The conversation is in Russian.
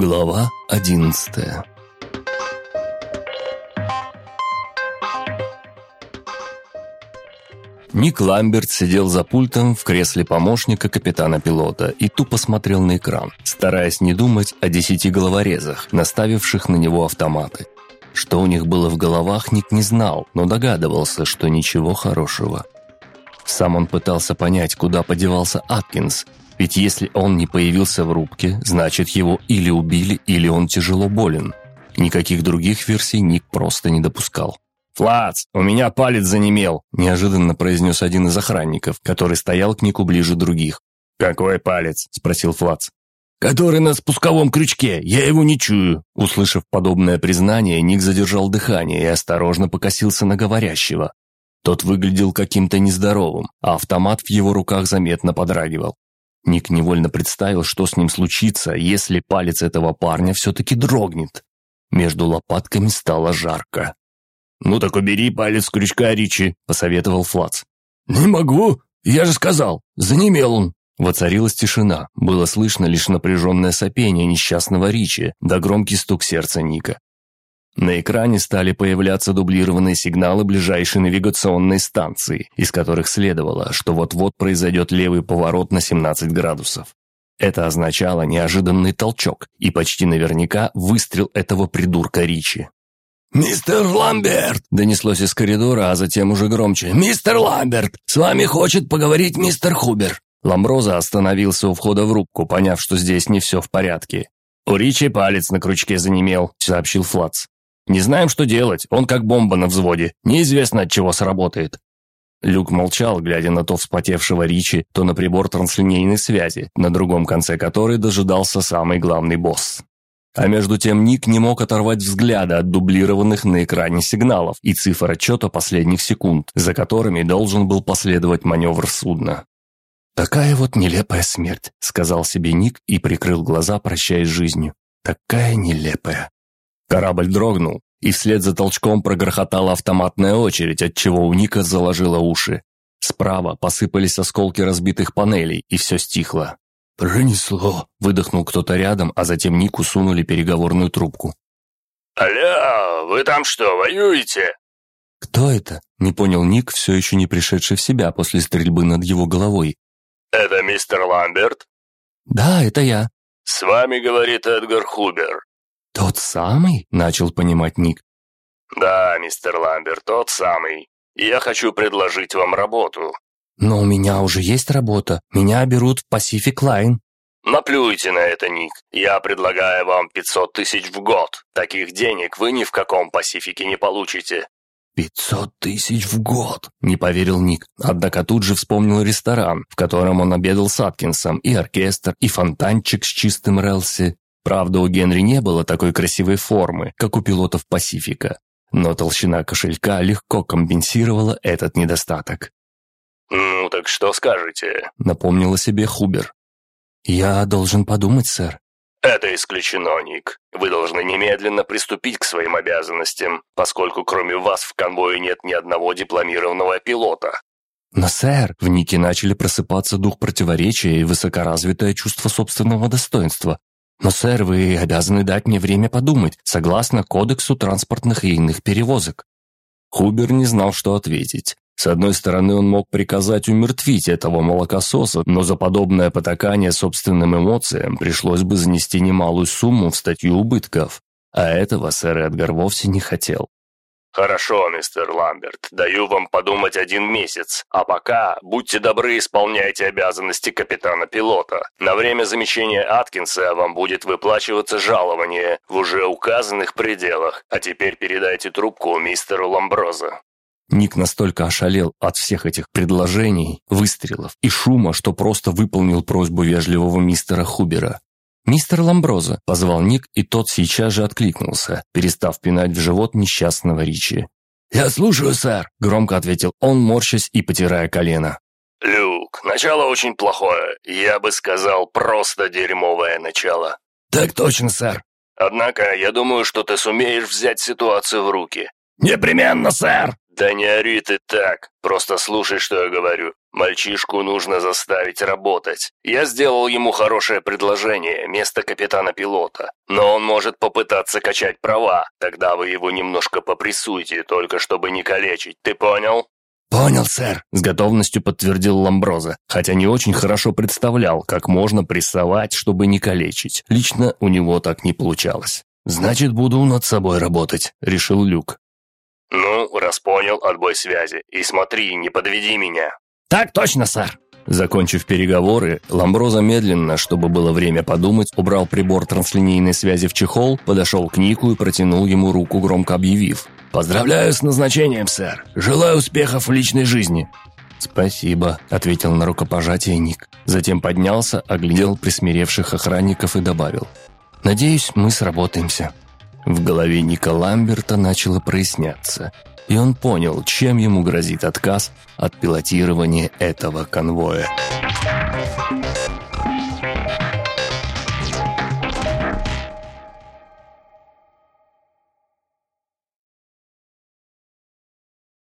Глава одиннадцатая Ник Ламберт сидел за пультом в кресле помощника капитана-пилота и тупо смотрел на экран, стараясь не думать о десяти головорезах, наставивших на него автоматы. Что у них было в головах, Ник не знал, но догадывался, что ничего хорошего. Сам он пытался понять, куда подевался Аткинс, ведь если он не появился в рубке, значит его или убили, или он тяжело болен. Никаких других версий Ник просто не допускал. «Флац, у меня палец занемел», – неожиданно произнес один из охранников, который стоял к Нику ближе других. «Какой палец?» – спросил Флац. «Который на спусковом крючке, я его не чую». Услышав подобное признание, Ник задержал дыхание и осторожно покосился на говорящего. Тот выглядел каким-то нездоровым, а автомат в его руках заметно подрагивал. Ник невольно представил, что с ним случится, если палец этого парня все-таки дрогнет. Между лопатками стало жарко. «Ну так убери палец крючка, Ричи», — посоветовал Флац. «Не могу, я же сказал, занемел он». Воцарилась тишина, было слышно лишь напряженное сопение несчастного Ричи да громкий стук сердца Ника. На экране стали появляться дублированные сигналы ближайшей навигационной станции, из которых следовало, что вот-вот произойдет левый поворот на 17 градусов. Это означало неожиданный толчок и почти наверняка выстрел этого придурка Ричи. «Мистер Ламберт!» – донеслось из коридора, а затем уже громче. «Мистер Ламберт! С вами хочет поговорить мистер Хубер!» Ламброза остановился у входа в рубку, поняв, что здесь не все в порядке. «У Ричи палец на крючке занемел», – сообщил Флац. Не знаем, что делать, он как бомба на взводе, неизвестно от чего сработает». Люк молчал, глядя на то вспотевшего Ричи, то на прибор транслинейной связи, на другом конце которой дожидался самый главный босс. А между тем Ник не мог оторвать взгляда от дублированных на экране сигналов и цифр отчета последних секунд, за которыми должен был последовать маневр судна. «Такая вот нелепая смерть», — сказал себе Ник и прикрыл глаза, прощаясь с жизнью. «Такая нелепая». Корабль дрогнул, и вслед за толчком прогрохотала автоматная очередь, от чего у Ника заложило уши. Справа посыпались осколки разбитых панелей, и все стихло. «Пронесло», — выдохнул кто-то рядом, а затем Нику сунули переговорную трубку. «Алло, вы там что, воюете?» «Кто это?» — не понял Ник, все еще не пришедший в себя после стрельбы над его головой. «Это мистер Ламберт?» «Да, это я». «С вами говорит Эдгар Хубер. «Тот самый?» – начал понимать Ник. «Да, мистер Ламберт, тот самый. Я хочу предложить вам работу». «Но у меня уже есть работа. Меня берут в Pacific Line». «Наплюйте на это, Ник. Я предлагаю вам 500 тысяч в год. Таких денег вы ни в каком Пасифике не получите». «Пятьсот тысяч в год!» – не поверил Ник. Однако тут же вспомнил ресторан, в котором он обедал с Аткинсом, и оркестр, и фонтанчик с чистым релси. Правда, у Генри не было такой красивой формы, как у пилотов Пасифика, но толщина кошелька легко компенсировала этот недостаток. «Ну, так что скажете?» – напомнила себе Хубер. «Я должен подумать, сэр». «Это исключено, Ник. Вы должны немедленно приступить к своим обязанностям, поскольку кроме вас в конвое нет ни одного дипломированного пилота». «Но, сэр, в Нике начали просыпаться дух противоречия и высокоразвитое чувство собственного достоинства. Но, сэр, вы обязаны дать мне время подумать, согласно Кодексу транспортных и иных перевозок». Хубер не знал, что ответить. С одной стороны, он мог приказать умертвить этого молокососа, но за подобное потакание собственным эмоциям пришлось бы занести немалую сумму в статью убытков. А этого сэр Эдгар вовсе не хотел. «Хорошо, мистер Ламберт, даю вам подумать один месяц. А пока, будьте добры, исполняйте обязанности капитана-пилота. На время замещения Аткинса вам будет выплачиваться жалование в уже указанных пределах. А теперь передайте трубку мистеру Ламброза». Ник настолько ошалел от всех этих предложений, выстрелов и шума, что просто выполнил просьбу вежливого мистера Хубера. «Мистер Ламброза», — позвал Ник, и тот сейчас же откликнулся, перестав пинать в живот несчастного Ричи. «Я слушаю, сэр», — громко ответил он, морщась и потирая колено. «Люк, начало очень плохое. Я бы сказал, просто дерьмовое начало». «Так точно, сэр». «Однако, я думаю, что ты сумеешь взять ситуацию в руки». «Непременно, сэр!» «Да не ори ты так, просто слушай, что я говорю. Мальчишку нужно заставить работать. Я сделал ему хорошее предложение, место капитана-пилота. Но он может попытаться качать права. Тогда вы его немножко попрессуйте, только чтобы не калечить. Ты понял?» «Понял, сэр», — с готовностью подтвердил Ламброза, хотя не очень хорошо представлял, как можно прессовать, чтобы не калечить. Лично у него так не получалось. «Значит, буду над собой работать», — решил Люк. «Ну, раз понял, отбой связи. И смотри, не подведи меня». «Так точно, сэр». Закончив переговоры, Ламброза медленно, чтобы было время подумать, убрал прибор транслинейной связи в чехол, подошел к Нику и протянул ему руку, громко объявив. «Поздравляю с назначением, сэр. Желаю успехов в личной жизни». «Спасибо», — ответил на рукопожатие Ник. Затем поднялся, оглядел присмиревших охранников и добавил. «Надеюсь, мы сработаемся». В голове Ника Ламберта начало проясняться и он понял, чем ему грозит отказ от пилотирования этого конвоя.